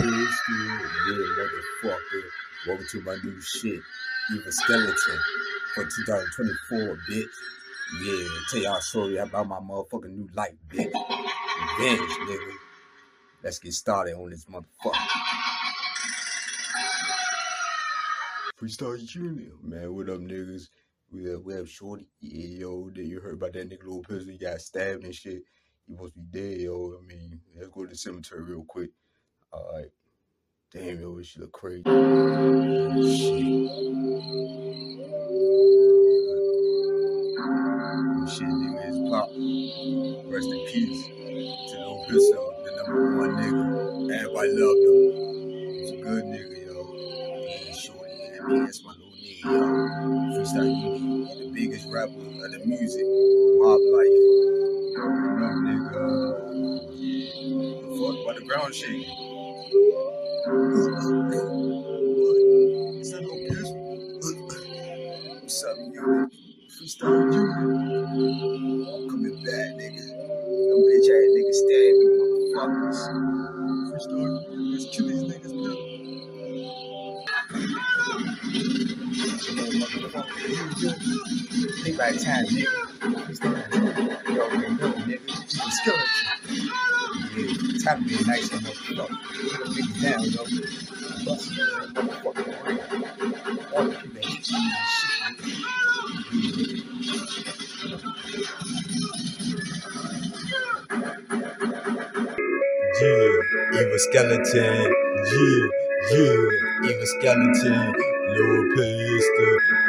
yeah, motherfucker. Welcome to my new shit, Evil Skeleton for 2024, bitch. Yeah, tell y'all a story about my motherfucking new life, bitch. Revenge, nigga. Let's get started on this motherfucker. Freestyle Junior, man. What up, niggas? We have, we have Shorty. Yeah, yo, that you heard about that nigga Lil Pistol? He got stabbed and shit. He supposed to be dead, yo. I mean, let's go to the cemetery real quick. All right. Damn, yo, shit look crazy. Shit. Shit, nigga, is pop. Rest in peace to the number one nigga. Everybody loved him. He's a good nigga, yo. Yeah, shorty, yeah, that's my little nigga, yo. Freestyle Unit, the biggest rapper of the music, mob life. Know, nigga. Yeah. Fuck about the ground shaking? You. I'm coming back, nigga. Them bitch ass niggas stab me, motherfuckers. Freestyle. Let's kill these niggas. Think the time, nigga. Know, nigga. Skeleton. Yeah, time to be nice motherfucker. Niggas down, yo. Yeah, skeleton. Yeah, yeah, evil skeleton.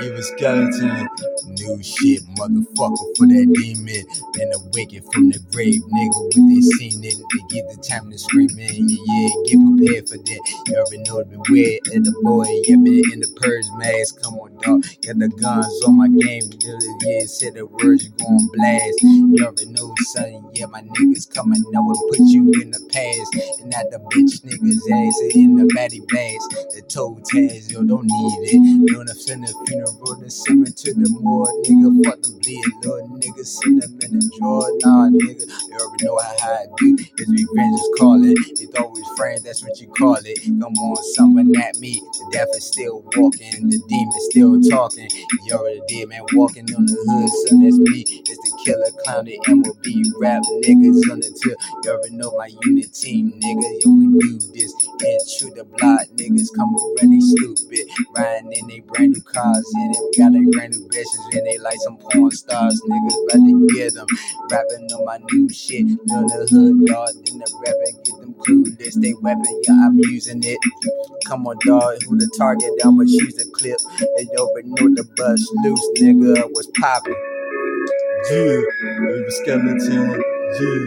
Evil skeleton. New shit, motherfucker, for that demon. And wicked from the grave, nigga, when they seen it, they get the time to scream in. Yeah, yeah, get prepared for that. You already know to beware of the boy, yeah, been in the purge mask. Come on, dog, got the guns on my game. Yeah, yeah, said the words, you gon' blast. You already know, son, yeah, my niggas coming, I will put you in the past. And not the bitch niggas ass in the baddie bags. The toe tags, yo, don't need it. Doing a finna funeral, the similar to the more nigga. Fuck them bleed, little niggas send them in the drawer. Nah, nigga, you already know how I do. It's revenge, just call it. They thought we friends, that's what you call it. Come on, someone at me. The death is still walking, the demon still talking. You already did, man, walking on the hood, son, that's me. It's the killer clown, the MOB rap niggas on the tip. You already know my unit team, nigga. Yo, we do this. And true the block, niggas come ready stupid. Riding in they brand new cars, and they got they brand new bitches, and they like some porn stars, niggas about to get them. Rapping on my new shit, the hood, dog. Then the rapping, get them clueless. They weapon, yeah, I'm using it. Come on, dog, who the target? I'ma choose the clip. They already know the bus loose, nigga. Was popping. Yeah, evil skeleton. Yeah,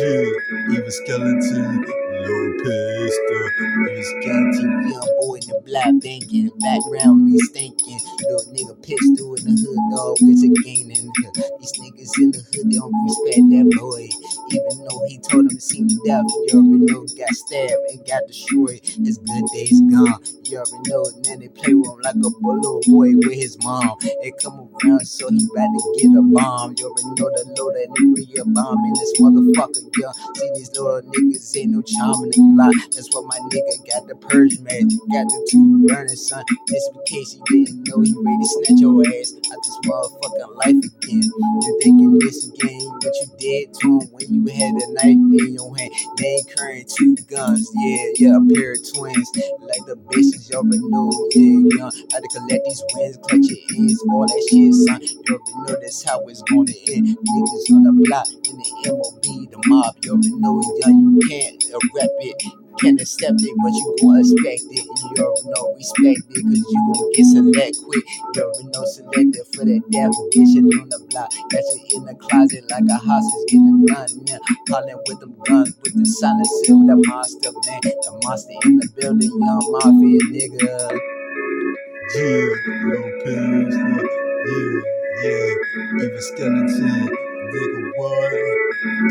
yeah, evil skeleton. Lil Pistol, evil skeleton. Young boy in the black banking, background me stinking. Little nigga pistol in the hood, dog with a gaining. These niggas in the hood, they don't respect that boy. Even though he told him to see death, already know got stabbed and got destroyed. His good days gone. You already know, now they play with him like a little boy with his mom. They come around, so he about to get a bomb. You already know the load that nuclear bomb in this motherfucker, yeah. See these little niggas ain't no charm in the block. That's what my nigga got the purge man. Got the two burning son. Just in case you didn't know, he ready to snatch your ass out this motherfucking life again. You thinking this again, what you did to him when you had a knife in your hand. They ain't carrying two guns, yeah, yeah, a pair of twins. Like the bitches, you already know, yeah, young. How to collect these wins, clutch your ends, all that shit, son. You already know that's how it's gonna end. Niggas on the block in the MOB, the mob, you already know, young, you can't rep it. Can't accept it, but you gon' expect it. And you already know respect it, cause you gon' get select quick. You already know selected for that definition on the block. Got you in the closet like a hostage, getting done now. Calling with them guns, with the silencer, with the monster, man. The monster in the building, young mafia nigga. Yeah, pistol. Yeah, yeah, evil skeleton.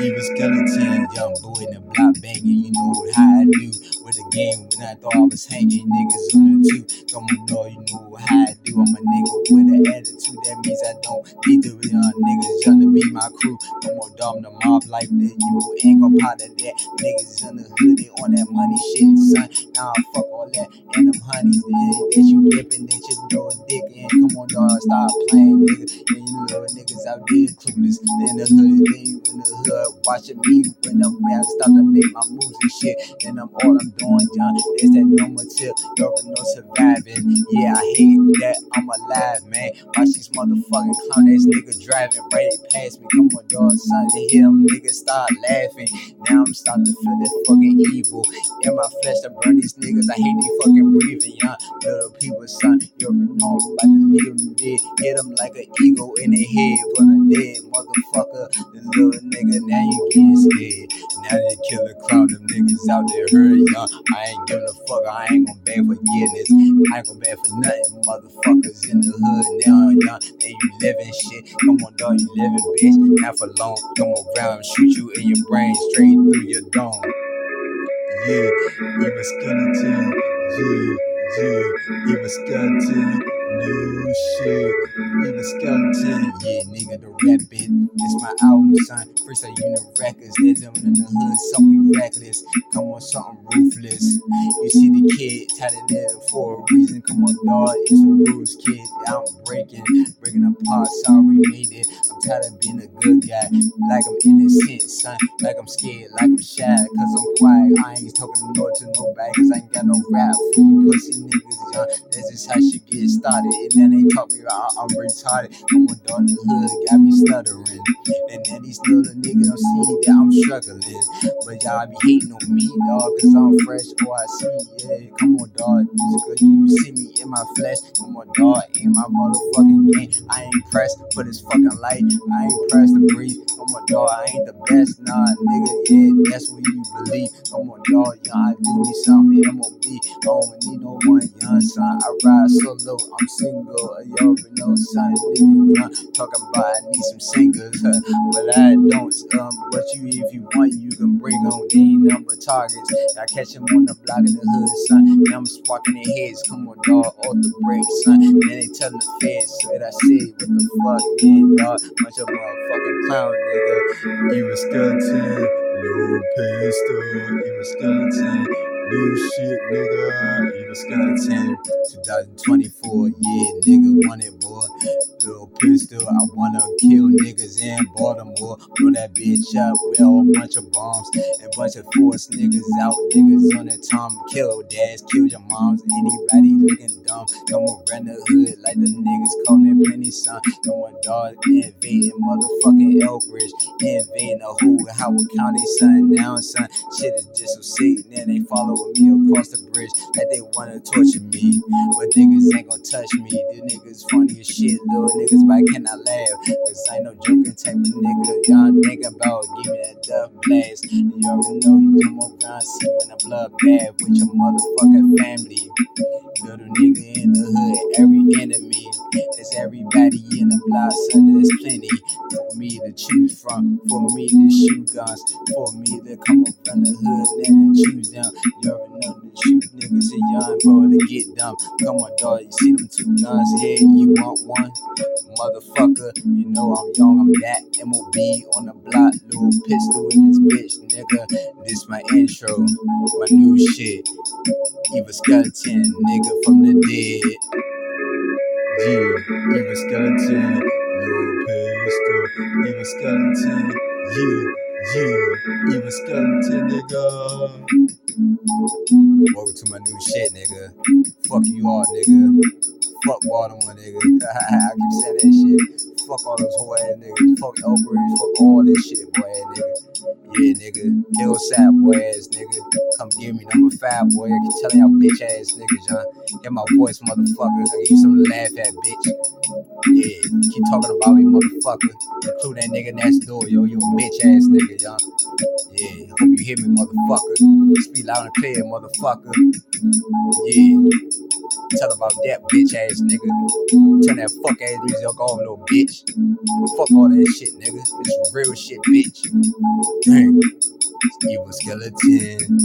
What? Evil skeleton, young boy in the block banging, you know how I do. With the game when I thought I was hanging. Niggas on the two. Come on, dog, you know how I do. I'm a nigga with an attitude. That means I don't need the young niggas young to be my crew. On, dog, I'm the mob like that. You ain't gon' part of that. Niggas in the hood, they on that money shit, son. Nah, fuck all that. And them honeys that you dipping, that you know dick in. Come on, dog, stop playing, nigga. And you little niggas out there clueless. In the hood, then you in the hood watching me when I'm mad, start to make my moves and shit. And I'm all I'm doing, John, is that number tip. You're no surviving. Yeah, I hate that I'm alive, man. Watch these motherfucking clown ass nigga driving right past me. Come on, dog, son, to hear them niggas start laughing. Now I'm starting to feel that fucking evil in my flesh to burn these niggas. I hate these fucking breathing, young little people, son. You already know I'm about to leave them dead. Hit them like an eagle in the head, put a dead motherfucker. The little nigga, now you getting scared. Now they kill a clown, them niggas out there hurt, young. I ain't giving a fuck, I ain't gonna beg forgiveness. I ain't gonna beg for nothing, motherfuckers in the hood now, young. And you living shit. Come on, dog, you living, bitch. Not for long. Come around, shoot you in your brain straight through your dome. Yeah, evil skeleton. Yeah, yeah, evil skeleton. New shit, evil skeleton. Yeah, nigga, the rap it. It's my album, son. First I unit records. They're them in the hood, so we reckless. Come on, something ruthless. You see the kid, tatted there for a reason. Come on, dog, it's a rules, kid. I'm breaking, breaking apart. Sorry, made it. I'm tired of being a good guy. Like I'm innocent, son. Like I'm scared, like I'm shy. Cause I'm quiet. I ain't talking no to nobody. Cause I ain't got no rap for you pussy niggas, young. That's just how shit get started. And then they talk me about I'm retarded. I'm dog the hood, got me stuttering. And then these little niggas don't see that I'm struggling. But y'all be hating on me, dog, cause I'm fresh. Oh, I see, yeah. Come on, dog. Cause you see me in my flesh. Come on, dog. In my motherfucking game. I ain't pressed for this fucking light. I ain't pressed to breathe. Come on, dog. I ain't the best, nah, nigga. Yeah, that's what you believe. Come on, dog. I do me something. MOB. I don't need no one, young son. I ride solo. I'm single. You already know, son. Nigga, young. Talking about I need some singers. but I don't. Um, but you, if you want, you can bring on any number targets. I catch them on the block in the hood, son. Now I'm sparking their heads. Come on, dog. Off the break, son. Then they tell the feds what I said. What the fuck, yeah, dog. Bunch of motherfucking clown, nigga. Evil skeleton, Lil Pistol, a skeleton, new shit, nigga. Evil skeleton, 2024, yeah, nigga want it, boy. Lil Pistol, I wanna kill niggas in Baltimore. Blow that bitch up with a whole bunch of bombs and bunch of force niggas out. Niggas on the tom, kill dads, kill your moms. Anybody looking dumb, come around the hood like the niggas calling plenty son. Come on, dog, invading motherfucking Elkridge, invading the whole Howard County, son. Now, son, shit is just so sick. Now they following me across the bridge like they wanna torture me, but niggas ain't gonna touch me. These niggas funny as shit, little niggas, but I cannot laugh. Cause I ain't no joking type of nigga. Y'all think about give me that death blast. You already know you come around, see in a blood bath with your motherfucking family. Little nigga in the hood, every enemy. It's everybody in the block, son. There's plenty for me to choose from, for me to shoot guns, for me to come around the hood and choose them. You already know to shoot niggas and young boy to get dumb. Come on, dog, you see them two guns here, you want one? Motherfucker, you know I'm young, I'm that MOB on the block, Lil Pistol in this bitch, nigga. This my intro, my new shit. Evil Skeleton, nigga from the dead. Yeah, evil skeleton, Lil Pistol, evil skeleton, yeah, yeah, evil skeleton, nigga. Welcome to my new shit, nigga. Fuck you all, nigga. Fuck Baltimore, nigga. I keep saying that shit. Fuck all those whole ass niggas. Fuck Elkridge. Fuck all this shit, boy, ass nigga. Yeah, nigga. Hillside, boy, ass nigga. Come give me number five, boy. I keep telling y'all bitch ass niggas, John. Hear my voice, motherfucker. I give you to laugh at, bitch. Yeah, keep talking about me, motherfucker. Include that nigga next door, yo. You a bitch ass nigga, y'all. Yeah, hope you hear me, motherfucker. Speak loud and clear, motherfucker. Yeah. Tell about that bitch ass nigga. Turn that fuck ass music off, little bitch. Fuck all that shit, nigga. Is real shit, bitch. Dang. Evil skeleton.